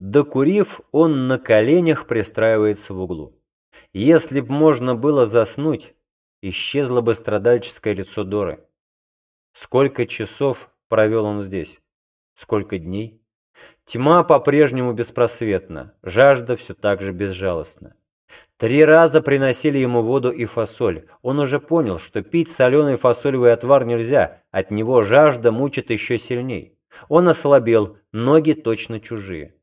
Докурив, он на коленях пристраивается в углу. Если б можно было заснуть, исчезло бы страдальческое лицо Доры. Сколько часов провел он здесь? Сколько дней? Тьма по-прежнему беспросветна, жажда все так же безжалостна. Три раза приносили ему воду и фасоль. Он уже понял, что пить соленый фасолевый отвар нельзя, от него жажда мучит еще сильней. Он ослабел, ноги точно чужие.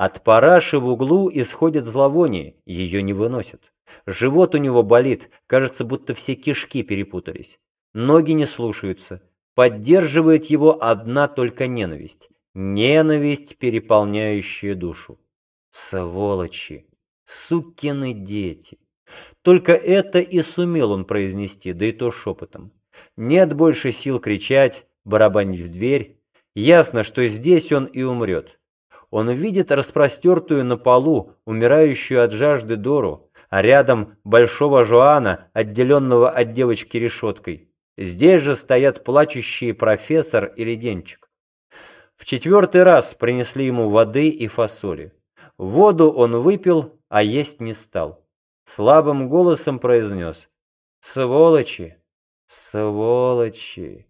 От параши в углу исходит зловоние, ее не выносят. Живот у него болит, кажется, будто все кишки перепутались. Ноги не слушаются. Поддерживает его одна только ненависть. Ненависть, переполняющая душу. Сволочи! Сукины дети! Только это и сумел он произнести, да и то шепотом. Нет больше сил кричать, барабанить в дверь. Ясно, что здесь он и умрет. Он видит распростертую на полу, умирающую от жажды Дору, а рядом большого Жоана, отделенного от девочки решеткой. Здесь же стоят плачущие профессор и леденчик. В четвертый раз принесли ему воды и фасоли. Воду он выпил, а есть не стал. Слабым голосом произнес «Сволочи! Сволочи!»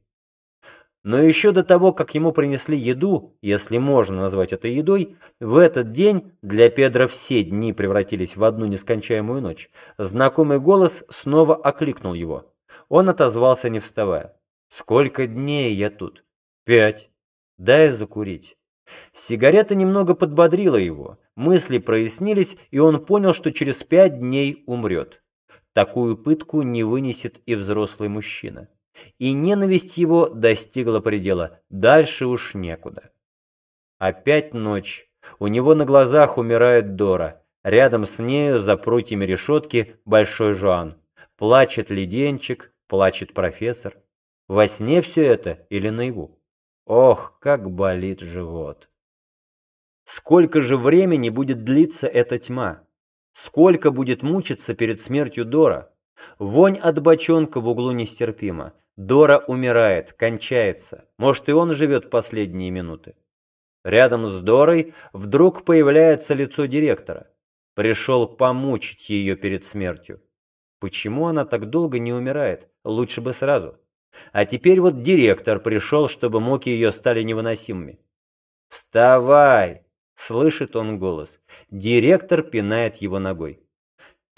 Но еще до того, как ему принесли еду, если можно назвать это едой, в этот день для Педра все дни превратились в одну нескончаемую ночь. Знакомый голос снова окликнул его. Он отозвался, не вставая. «Сколько дней я тут?» «Пять». Дай закурить. Сигарета немного подбодрила его, мысли прояснились, и он понял, что через пять дней умрет. Такую пытку не вынесет и взрослый мужчина. И ненависть его достигла предела, дальше уж некуда. Опять ночь. У него на глазах умирает Дора. Рядом с нею, за прутьями решетки, большой Жуан. Плачет леденчик, плачет профессор. Во сне все это или наяву? Ох, как болит живот. Сколько же времени будет длиться эта тьма? Сколько будет мучиться перед смертью Дора? Вонь от бочонка в углу нестерпима. Дора умирает, кончается. Может, и он живет последние минуты. Рядом с Дорой вдруг появляется лицо директора. Пришел помучить ее перед смертью. Почему она так долго не умирает? Лучше бы сразу. А теперь вот директор пришел, чтобы муки ее стали невыносимыми. «Вставай!» — слышит он голос. Директор пинает его ногой.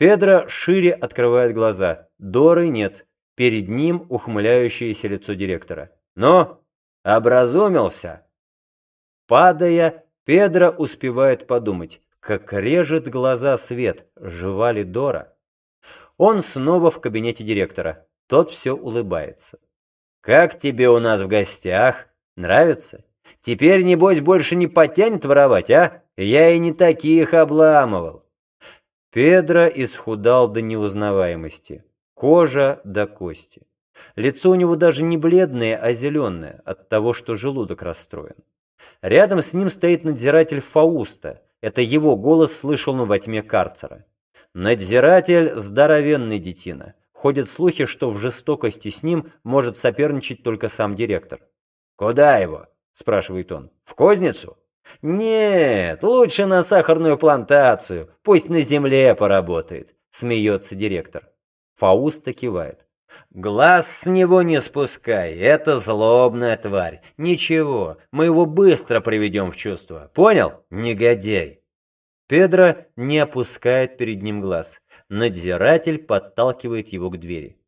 Педро шире открывает глаза. Доры нет. Перед ним ухмыляющееся лицо директора. «Ну, образумился?» Падая, Педро успевает подумать, как режет глаза свет, жива ли Дора. Он снова в кабинете директора. Тот все улыбается. «Как тебе у нас в гостях? Нравится? Теперь, небось, больше не потянет воровать, а? Я и не таких обламывал». Педро исхудал до неузнаваемости. Кожа до кости. Лицо у него даже не бледное, а зеленое, от того, что желудок расстроен. Рядом с ним стоит надзиратель Фауста. Это его голос слышал во тьме карцера. Надзиратель – здоровенный детина. Ходят слухи, что в жестокости с ним может соперничать только сам директор. «Куда его?» – спрашивает он. «В кузницу?» «Нет, лучше на сахарную плантацию, пусть на земле поработает», – смеется директор. Фауста кивает. «Глаз с него не спускай, это злобная тварь. Ничего, мы его быстро приведем в чувство. Понял, негодяй?» Педро не опускает перед ним глаз. Надзиратель подталкивает его к двери.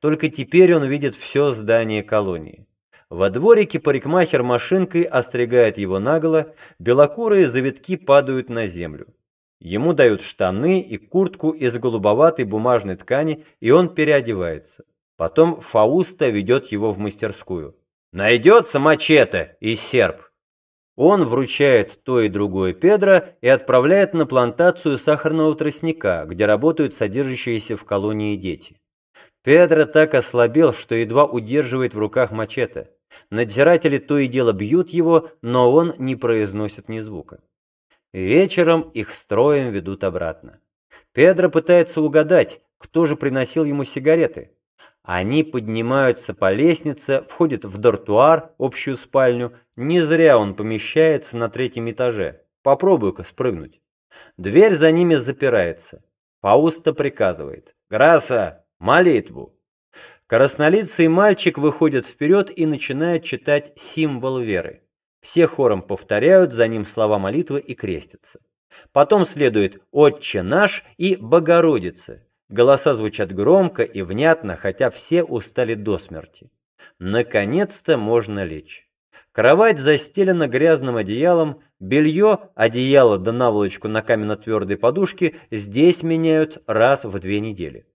Только теперь он видит все здание колонии. Во дворике парикмахер машинкой остригает его наголо, белокурые завитки падают на землю. Ему дают штаны и куртку из голубоватой бумажной ткани, и он переодевается. Потом Фауста ведет его в мастерскую. «Найдется мачете и серп!» Он вручает то и другое Педро и отправляет на плантацию сахарного тростника, где работают содержащиеся в колонии дети. Педро так ослабел, что едва удерживает в руках мачете. Надзиратели то и дело бьют его, но он не произносит ни звука. Вечером их строем ведут обратно. Педро пытается угадать, кто же приносил ему сигареты. Они поднимаются по лестнице, входят в дартуар, общую спальню. Не зря он помещается на третьем этаже. Попробуй-ка спрыгнуть. Дверь за ними запирается. Фауста приказывает. «Граса, молитву!» Краснолицый мальчик выходит вперед и начинает читать символ веры. Все хором повторяют за ним слова молитвы и крестятся. Потом следует «Отче наш» и «Богородица». Голоса звучат громко и внятно, хотя все устали до смерти. Наконец-то можно лечь. Кровать застелена грязным одеялом, белье, одеяло да наволочку на каменно-твердой подушке здесь меняют раз в две недели.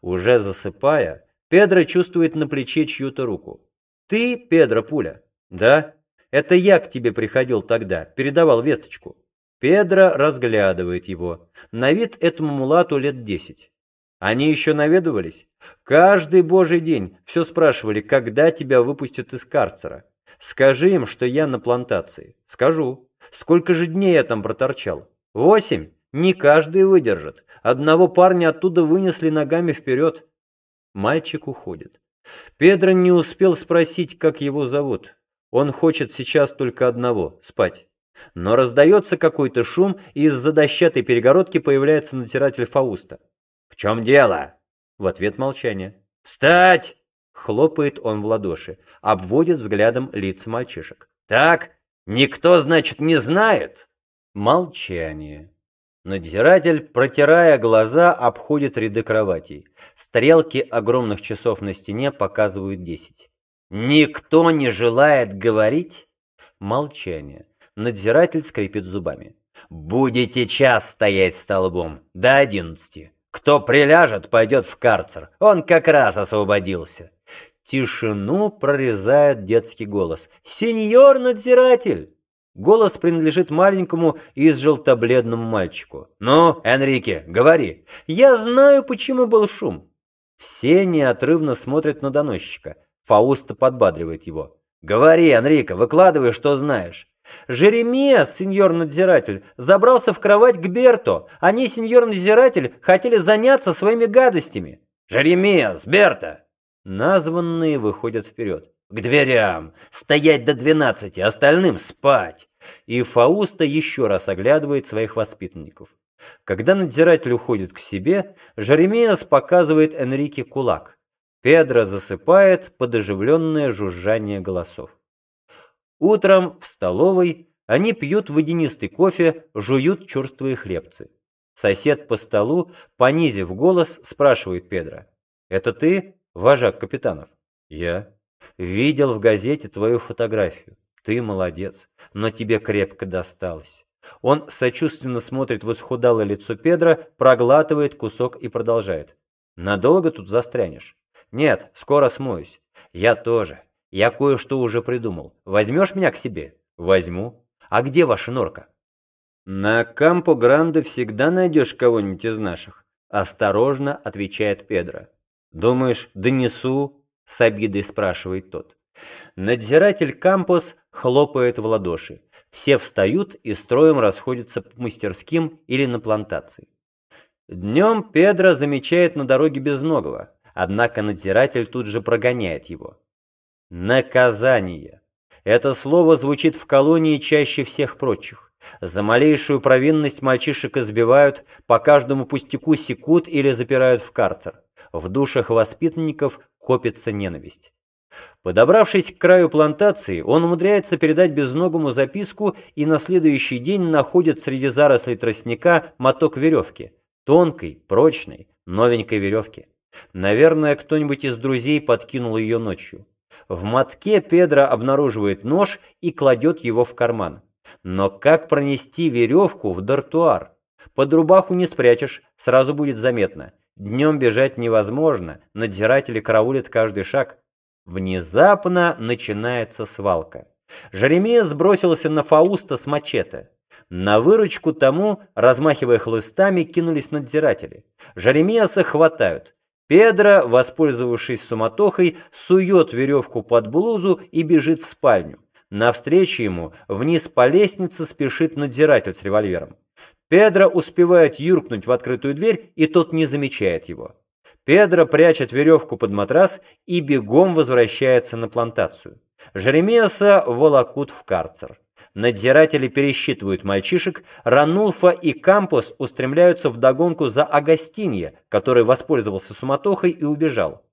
Уже засыпая, Педро чувствует на плече чью-то руку. «Ты, Педро Пуля?» «Да. Это я к тебе приходил тогда, передавал весточку». Педро разглядывает его. На вид этому мулату лет десять. Они еще наведывались? Каждый божий день все спрашивали, когда тебя выпустят из карцера. Скажи им, что я на плантации. Скажу. Сколько же дней я там проторчал? Восемь? Не каждый выдержит. Одного парня оттуда вынесли ногами вперед. Мальчик уходит. Педро не успел спросить, как его зовут. Он хочет сейчас только одного — спать. Но раздается какой-то шум, и из-за дощатой перегородки появляется натиратель Фауста. «В чем дело?» В ответ молчание. «Встать!» Хлопает он в ладоши, обводит взглядом лица мальчишек. «Так, никто, значит, не знает?» Молчание. Надзиратель, протирая глаза, обходит ряды кроватей. Стрелки огромных часов на стене показывают десять. «Никто не желает говорить?» Молчание. Надзиратель скрипит зубами. «Будете час стоять столбом, до одиннадцати. Кто приляжет, пойдет в карцер. Он как раз освободился». Тишину прорезает детский голос. «Сеньор надзиратель!» Голос принадлежит маленькому и желтобледному мальчику. «Ну, Энрике, говори. Я знаю, почему был шум». Все неотрывно смотрят на доносчика. Фауста подбадривает его. «Говори, Энрико, выкладывай, что знаешь». Жеремия, сеньор-надзиратель, забрался в кровать к Берто. Они, сеньор-надзиратель, хотели заняться своими гадостями. Жеремия, с Берто! Названные выходят вперед. К дверям! Стоять до двенадцати, остальным спать! И Фауста еще раз оглядывает своих воспитанников. Когда надзиратель уходит к себе, Жеремиас показывает Энрике кулак. Педро засыпает под оживленное жужжание голосов. Утром в столовой они пьют водянистый кофе, жуют черствые хлебцы. Сосед по столу, понизив голос, спрашивает Педро. «Это ты, вожак капитанов?» «Я». «Видел в газете твою фотографию. Ты молодец, но тебе крепко досталось». Он сочувственно смотрит в исхудалое лицо Педро, проглатывает кусок и продолжает. «Надолго тут застрянешь?» «Нет, скоро смоюсь». «Я тоже. Я кое-что уже придумал. Возьмешь меня к себе? Возьму. А где ваша норка? На Кампо Гранде всегда найдешь кого-нибудь из наших. Осторожно отвечает Педро. Думаешь, донесу? С обидой спрашивает тот. Надзиратель Кампос хлопает в ладоши. Все встают и строем расходятся по мастерским или на плантации. Днем Педро замечает на дороге безногого, однако надзиратель тут же прогоняет его. Наказание. Это слово звучит в колонии чаще всех прочих. За малейшую провинность мальчишек избивают, по каждому пустяку секут или запирают в карцер. В душах воспитанников копится ненависть. Подобравшись к краю плантации, он умудряется передать безногому записку и на следующий день находит среди зарослей тростника моток веревки. Тонкой, прочной, новенькой веревки. Наверное, кто-нибудь из друзей подкинул ее ночью. В мотке Педро обнаруживает нож и кладет его в карман. Но как пронести веревку в дартуар? Под рубаху не спрячешь, сразу будет заметно. Днем бежать невозможно, надзиратели караулят каждый шаг. Внезапно начинается свалка. Жеремия сбросился на Фауста с мачете. На выручку тому, размахивая хлыстами, кинулись надзиратели. Жеремиаса хватают. Педро, воспользовавшись суматохой, сует веревку под блузу и бежит в спальню. Навстречу ему вниз по лестнице спешит надзиратель с револьвером. Педро успевает юркнуть в открытую дверь, и тот не замечает его. Педро прячет веревку под матрас и бегом возвращается на плантацию. Жеремиаса волокут в карцер. Надзиратели пересчитывают мальчишек, Ранулфа и Кампус устремляются в догонку за Агастинья, который воспользовался суматохой и убежал.